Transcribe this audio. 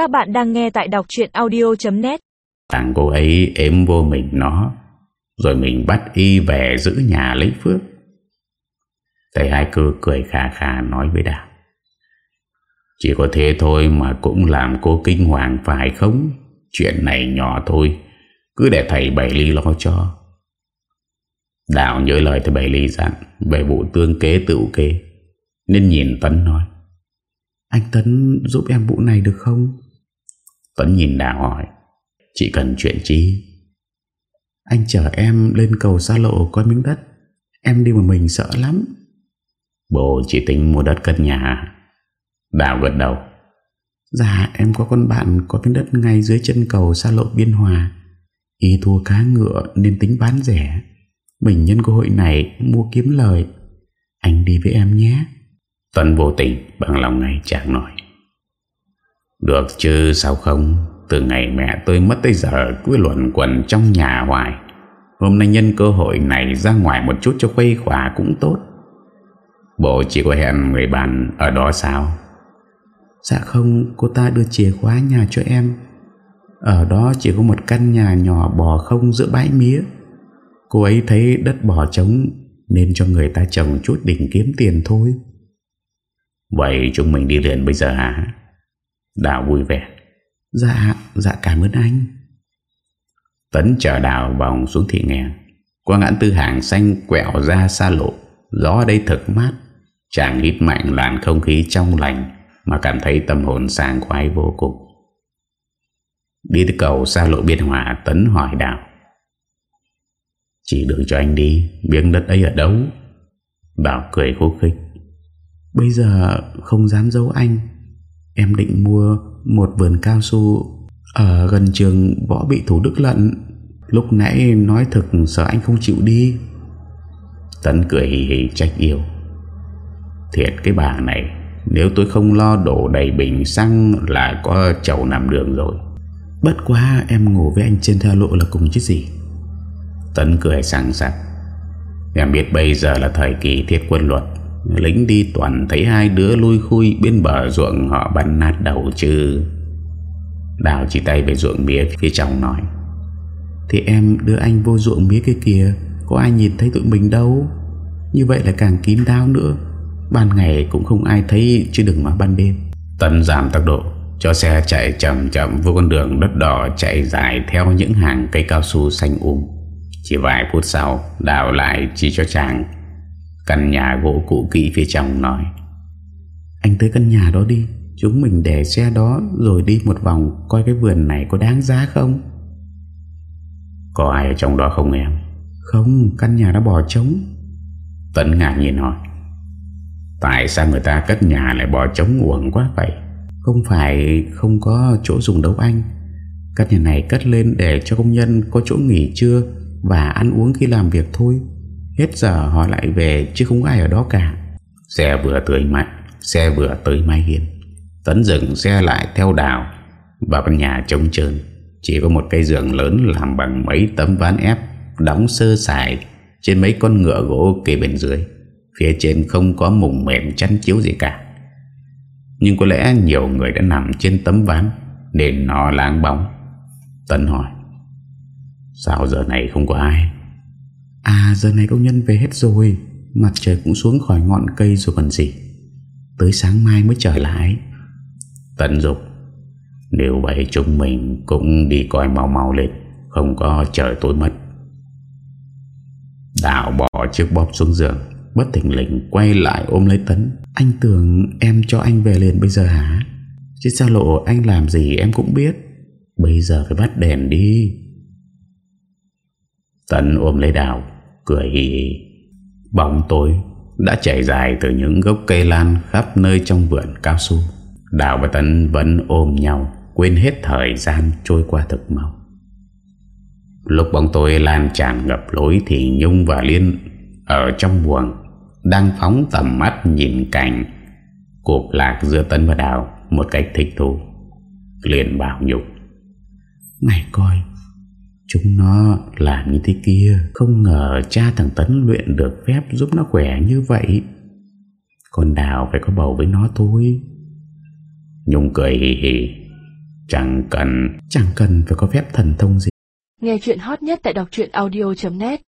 Các bạn đang nghe tại đọc chuyện audio.net Tàng cô ấy ếm vô mình nó, Rồi mình bắt y về giữ nhà lấy phước. Thầy hai cư cười khà khà nói với Đào. Chỉ có thế thôi mà cũng làm cô kinh hoàng phải không? Chuyện này nhỏ thôi, Cứ để thầy Bảy Ly lo cho. Đào nhớ lời thầy Bảy Ly dặn Về vụ tương kế tự kế Nên nhìn Tấn nói, Anh Tấn giúp em vụ này được không? Tuấn nhìn Đào hỏi, Chị cần chuyện chi? Anh chở em lên cầu xa lộ coi miếng đất. Em đi một mình sợ lắm. Bố chỉ tính mua đất cất nhà à? Đào gật đầu. Dạ em có con bạn có miếng đất ngay dưới chân cầu xa lộ Biên Hòa. Ý thua cá ngựa nên tính bán rẻ. Mình nhân cơ hội này mua kiếm lời. Anh đi với em nhé. Tuấn vô tình bằng lòng ngay chàng nói. Được chứ sao không? Từ ngày mẹ tôi mất tới giờ Cứ luận quẩn trong nhà hoài. Hôm nay nhân cơ hội này ra ngoài một chút cho khuây khỏa cũng tốt. Bộ chỉ có hẹn người bạn ở đó sao? Dạ không Cô ta đưa chìa khóa nhà cho em. Ở đó chỉ có một căn nhà nhỏ bò không giữa bãi mía. Cô ấy thấy đất bò trống Nên cho người ta trồng chút đỉnh kiếm tiền thôi. Vậy chúng mình đi liền bây giờ hả Đào vui vẻ. Dạ, dạ cảm ơn anh. Tấn chở đào vòng xuống thị nghèo Qua ngã tư hàng xanh quẹo ra xa lộ. Gió đây thật mát. Chàng hít mạnh làn không khí trong lành Mà cảm thấy tâm hồn sàng khoái vô cùng. Đi tới cầu xa lộ biên hòa Tấn hỏi đào. Chỉ đường cho anh đi Miếng đất ấy ở đâu? Đào cười khúc khích. Bây giờ không dám giấu anh Em định mua một vườn cao su Ở gần trường võ bị thủ đức lận. Lúc nãy nói thực sợ anh không chịu đi. Tấn cười hì hì trách yêu. Thiệt cái bà này, Nếu tôi không lo đổ đầy bình xăng Là có chầu nằm đường rồi. Bất quá em ngủ với anh trên theo lộ là cùng chứ gì. Tấn cười sẵn sặc. Em biết bây giờ là thời kỳ thiết quân luật. Lính đi toàn thấy hai đứa lui khui bên bờ ruộng họ bắn nát đầu chứ. Đào chỉ tay về ruộng mía phía trong nói, Thì em đưa anh vô ruộng mía kia kìa, Có ai nhìn thấy tụi mình đâu. Như vậy là càng kín đáo nữa. Ban ngày cũng không ai thấy Chứ đừng nói ban đêm. Tấn giảm tốc độ, Cho xe chạy chậm chậm vô con đường đất đỏ Chạy dài theo những hàng cây cao su xanh um. Chỉ vài phút sau, Đào lại chỉ cho chàng. Căn nhà gỗ cũ kỹ phía trong nói Anh tới căn nhà đó đi Chúng mình để xe đó Rồi đi một vòng coi cái vườn này có đáng giá không? Có ai ở trong đó không em? Không căn nhà đã bỏ trống. Tấn ngạc nhìn hỏi Tại sao người ta cất nhà lại bỏ trống uổng quá vậy? Không phải không có chỗ dùng đâu anh. Căn nhà này cất lên để cho công nhân có chỗ nghỉ trưa Và ăn uống khi làm việc thôi Hết giờ họ lại về chứ không ai ở đó cả. Xe vừa tới mạnh Xe vừa tới Mai Hiên. Tấn dừng xe lại theo đào và căn nhà trống trơn. Chỉ có một cây giường lớn làm bằng mấy tấm ván ép Đóng sơ sài Trên mấy con ngựa gỗ kề bên dưới. Phía trên không có mùng mềm chăn chiếu gì cả. Nhưng có lẽ nhiều người đã nằm trên tấm ván, Nên nó láng bóng. Tấn hỏi, Sao giờ này không có ai? À giờ này công nhân về hết rồi. Mặt trời cũng xuống khỏi ngọn cây rồi còn gì. Tới sáng mai mới trở lại. Tấn dục Nếu vậy chúng mình cũng đi coi mau mau lên. Không có trời tối mất. Đào bỏ chiếc bóp xuống giường. Bất thình lình quay lại ôm lấy Tấn. Anh tưởng em cho anh về liền bây giờ hả? Chứ sao lộ anh làm gì em cũng biết. Bây giờ phải bắt đèn đi. Tấn ôm lấy đào, Cười hì hì. Bóng tối đã chảy dài từ những gốc cây lan khắp nơi trong vườn cao su. Đào và Tấn vẫn ôm nhau, Quên hết thời gian trôi qua thực mau. Lúc bóng tối lan tràn ngập lối Thì Nhung và Liên Ở trong buồng Đang phóng tầm mắt nhìn cảnh cuộc lạc giữa Tấn và Đào Một cách thích thú. Liên bảo Nhung Này coi Chúng nó làm như thế kia, Không ngờ cha thằng Tấn luyện được phép giúp nó khỏe như vậy. Còn Đào phải có bầu với nó thôi. Nhung cười hì hì. Chẳng cần Chẳng cần phải có phép thần thông gì. Nghe chuyện hot nhất tại đọc audio.net